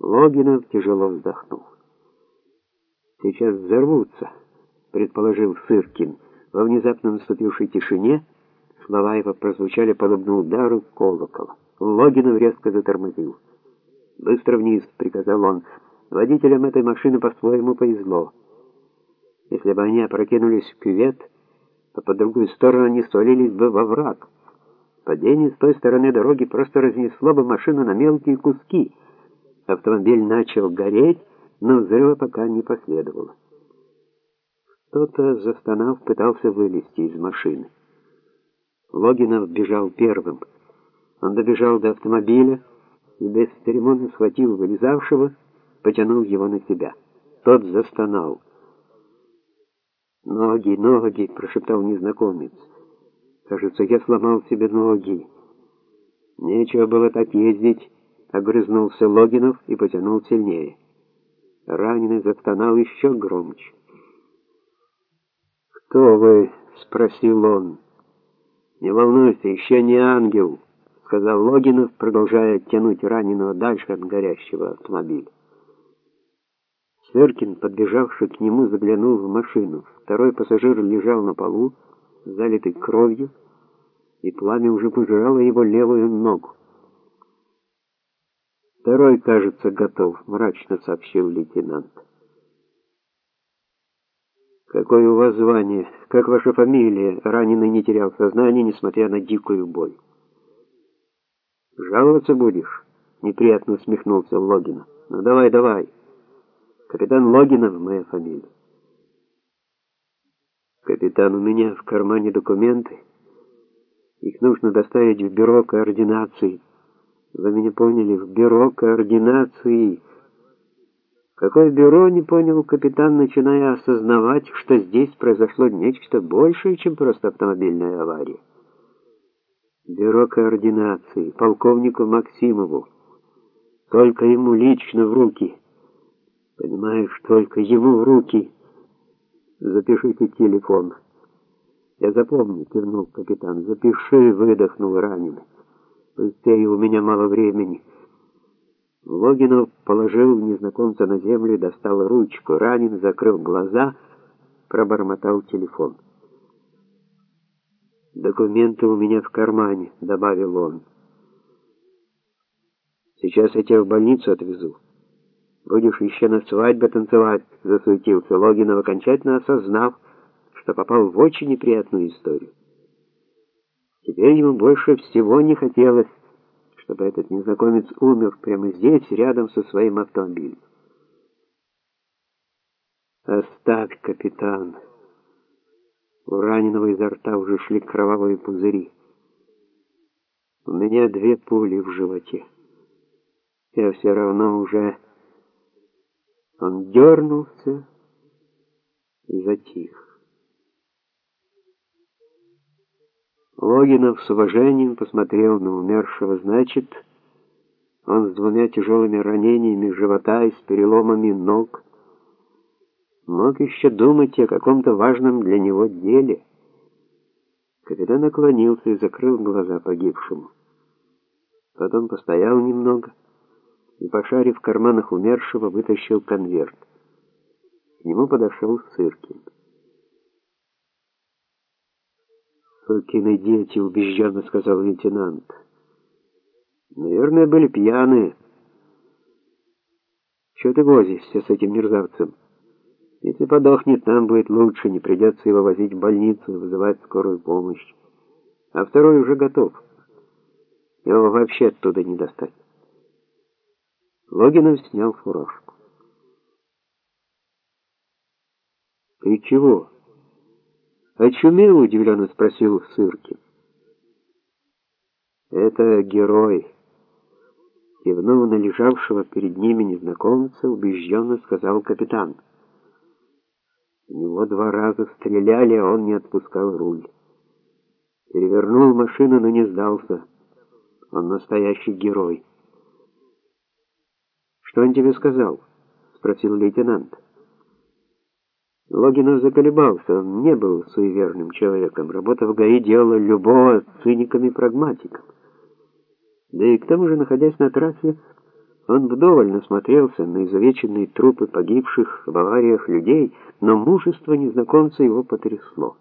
Логинов тяжело вздохнул. Сейчас взорвутся, предположил Сыркин. Во внезапно наступившей тишине слова его прозвучали подобно удару колокола. Логинов резко затормозил. «Быстро вниз!» — приказал он. Водителям этой машины по-своему повезло. Если бы они опрокинулись в кювет, то по другую сторону они свалились бы во враг. Падение с той стороны дороги просто разнесло бы машину на мелкие куски. Автомобиль начал гореть, но взрыва пока не последовало. Кто-то, застонав, пытался вылезти из машины. Логинов бежал первым. Он добежал до автомобиля и без церемонно схватил вылезавшего, потянул его на себя. Тот застонал. «Ноги, ноги!» — прошептал незнакомец. «Кажется, я сломал себе ноги». «Нечего было так ездить», — огрызнулся Логинов и потянул сильнее. Раненый застонал еще громче. «Кто вы?» — спросил он. «Не волнуйся, еще не ангел», — сказал Логинов, продолжая тянуть раненого дальше от горящего автомобиля. Сверкин, подбежавший к нему, заглянул в машину. Второй пассажир лежал на полу, залитый кровью, и пламя уже пожирало его левую ногу. «Второй, кажется, готов», — мрачно сообщил лейтенант. «Какое у вас звание? Как ваша фамилия?» Раненый не терял сознание, несмотря на дикую боль. «Жаловаться будешь?» — неприятно усмехнулся Логин. «Ну давай, давай. Капитан Логинов моя фамилия». «Капитан, у меня в кармане документы. Их нужно доставить в бюро координации». Вы меня поняли, в бюро координации. Какое бюро, не понял капитан, начиная осознавать, что здесь произошло нечто большее, чем просто автомобильная авария. Бюро координации, полковнику Максимову. Только ему лично в руки. Понимаешь, только ему в руки. Запишите телефон. Я запомню, кивнул капитан. Запиши, выдохнул раненый. Быстрее, у меня мало времени. Логинов положил незнакомца на землю достал ручку. Ранен, закрыв глаза, пробормотал телефон. «Документы у меня в кармане», — добавил он. «Сейчас я тебя в больницу отвезу. Будешь еще на свадьбе танцевать», — засуетился Логинов, окончательно осознав, что попал в очень неприятную историю. Теперь ему больше всего не хотелось, чтобы этот незнакомец умер прямо здесь, рядом со своим автомобилем. «Оставь, капитан!» У раненого изо рта уже шли кровавые пузыри. У меня две пули в животе. Я все равно уже... Он дернулся и затих. Логинов с уважением посмотрел на умершего, значит, он с двумя тяжелыми ранениями живота и с переломами ног мог еще думать о каком-то важном для него деле. Капитан наклонился и закрыл глаза погибшему. Потом постоял немного и, пошарив в карманах умершего, вытащил конверт. К нему подошел Сыркин. «Сукины дети», — убежденно сказал лейтенант. «Наверное, были пьяные». «Чего ты возишься с этим мерзавцем? Если подохнет, нам будет лучше, не придется его возить в больницу и вызывать скорую помощь. А второй уже готов. Его вообще оттуда не достать». Логинов снял фуражку. «Ты чего?» «Очумел?» — удивленно спросил Сыркин. «Это герой». Кивнув на лежавшего перед ними незнакомца, убежденно сказал капитан. У него два раза стреляли, а он не отпускал руль. Перевернул машину, но не сдался. Он настоящий герой. «Что он тебе сказал?» — спросил лейтенант. Логинов заколебался, он не был суеверным человеком. Работа в ГАИ делала любого циником и прагматиком. Да и к тому же, находясь на трассе, Он вдоволь насмотрелся на изувеченные трупы погибших в авариях людей, но мужество незнакомца его потрясло.